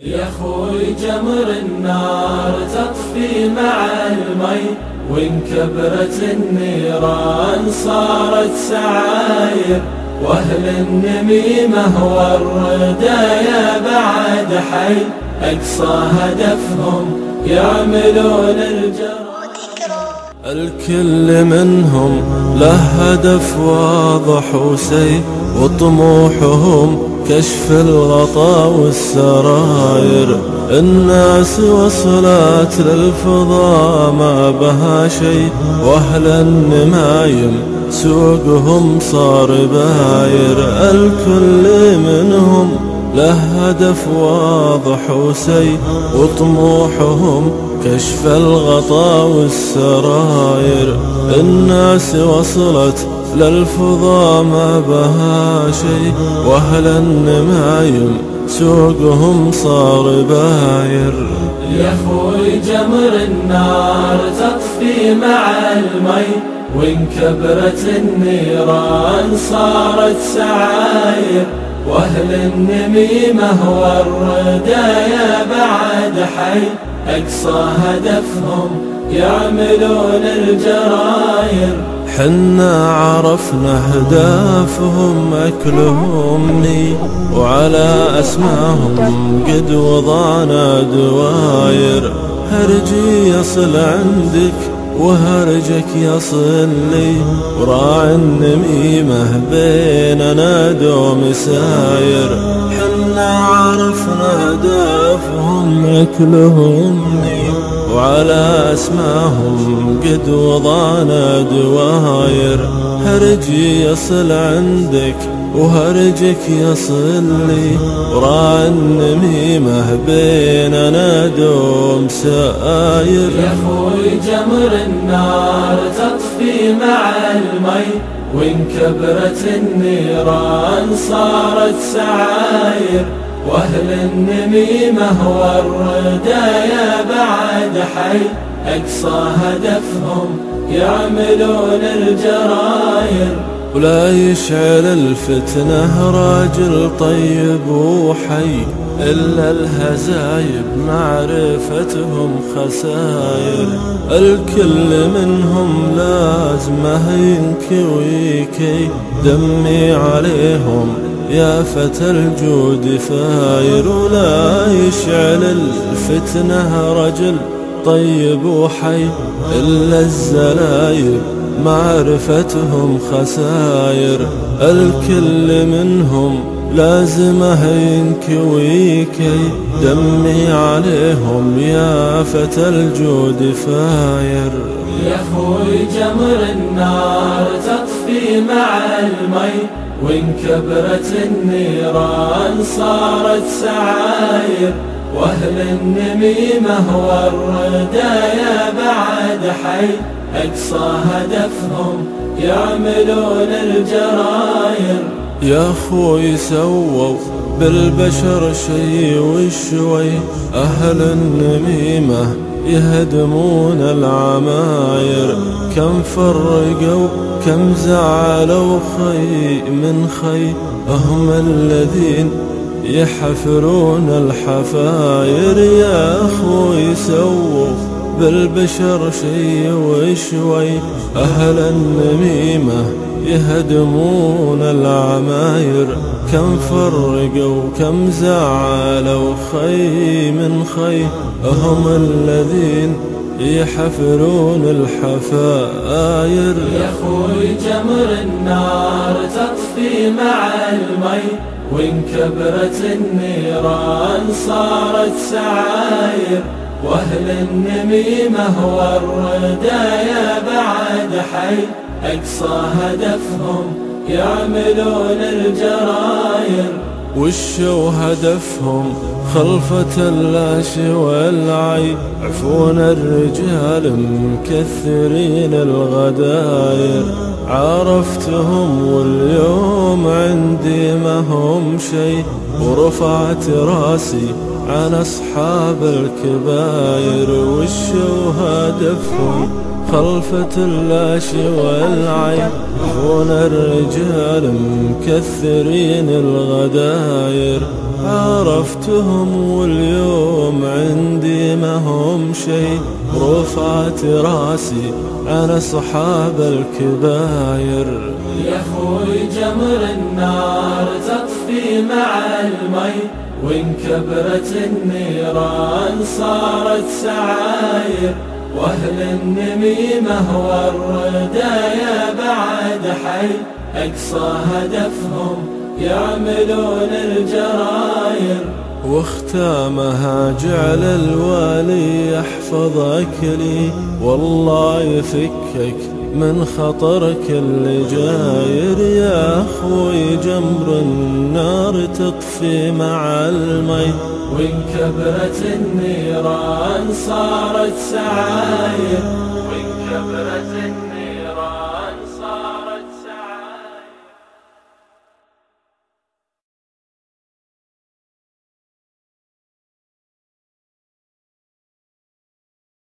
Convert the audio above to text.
يا خوي جمر النار تطفي مع المي وإن كبرت النيران صارت سعاير. وأهل النميمة والردايا بعد حي أقصى هدفهم يعملون الجرائم الكل منهم له هدف واضح وسي وطموحهم كشف الغطا والسراير. الناس وصلت للفضاء ما بها شي وأهل النمايم سوقهم صار باير الكل منهم له هدف واضح وسي وطموحهم كشف الغطا والسراير. الناس وصلت للفضا ما بها شي وأهل النمايم سوقهم صار باير. يا خوي جمر النار تطفي مع المي وإن كبرت النيران صارت سعاير. واهل النميمة والردايا بعد حي. أقصى هدفهم يعملون الجراير. حنا عرفنا أهدافهم أكلهم ني. وعلى أسماهم قد وضعنا دواير هرجي يصل عندك وهرجك يصل لي وراعي النميمة بيننا دوم ساير. حنا عرفنا اهدافهم اكلهم ني وعلى أسماهم قد وضعنا دواير. هرجي يصل عندك وهرجك يصل لي وراء النميمة بيننا دوم ساير. يا خوي جمر النار تطفي مع المي وإن كبرت النيران صارت سعاير. وأهل النميمة والردايا بعد حي أقصى هدفهم يعملون الجراير. ولا يشعل الفتنة راجل طيب وحي إلا الهزايب معرفتهم خساير. الكل منهم لازمة ينكويكي دمي عليهم يا فتى الجود فاير. ولا يشعل الفتنة رجل طيب وحي إلا الزلايب معرفتهم خساير الكل منهم لازمه ينكويكي دمي عليهم يا فتى الجود فاير. يا خوي جمر النار تطفي مع المي وإن كبرت النيران صارت سعاير. وأهل النميمة والردايا بعد حي أقصى هدفهم يعملون الجراير يا خوي سووا بالبشر شي وشوي. أهل النميمة يهدمون العماير. كم فرقوا كم زعلوا خي من خي. هم الذين يحفرون الحفاير. يا أخوي سووا بالبشر شي وشوي أهل النميمة يهدمون العماير. كم فرقوا كم زعلوا خي من خي. هم الذين يحفرون الحفاير يا خوي جمر النار تطفي مع المي. وإن كبرت النيران صارت سعاير. واهل النميمة والردايا بعد حي؟ أقصى هدفهم يعملون الجراير. وشو هدفهم؟ خلفة اللاش والعي. عفون الرجال مكثرين الغداير. عرفتهم واليوم عندي ما هم شي ورفعت راسي عن أصحاب الكباير وشو هدفهم خلفة اللاش والعين. هون الرجال مكثرين الغداير. عرفتهم واليوم عندي ما هم شي رفعت رأسي عن أصحاب الكباير يا خوي جمر النار تطفي مع المي. وإن كبرت النيران صارت سعاير وأهل النميمة والردايا بعد حي. أقصى هدفهم يعملون الجراير. واختامها جعل الوالي يحفظك لي. والله يفكك من خطرك اللي جاير يا أخوي جمر النار تطفي مع المي. وإن كبرت النيران صارت سعاير. وإن كبرت النيران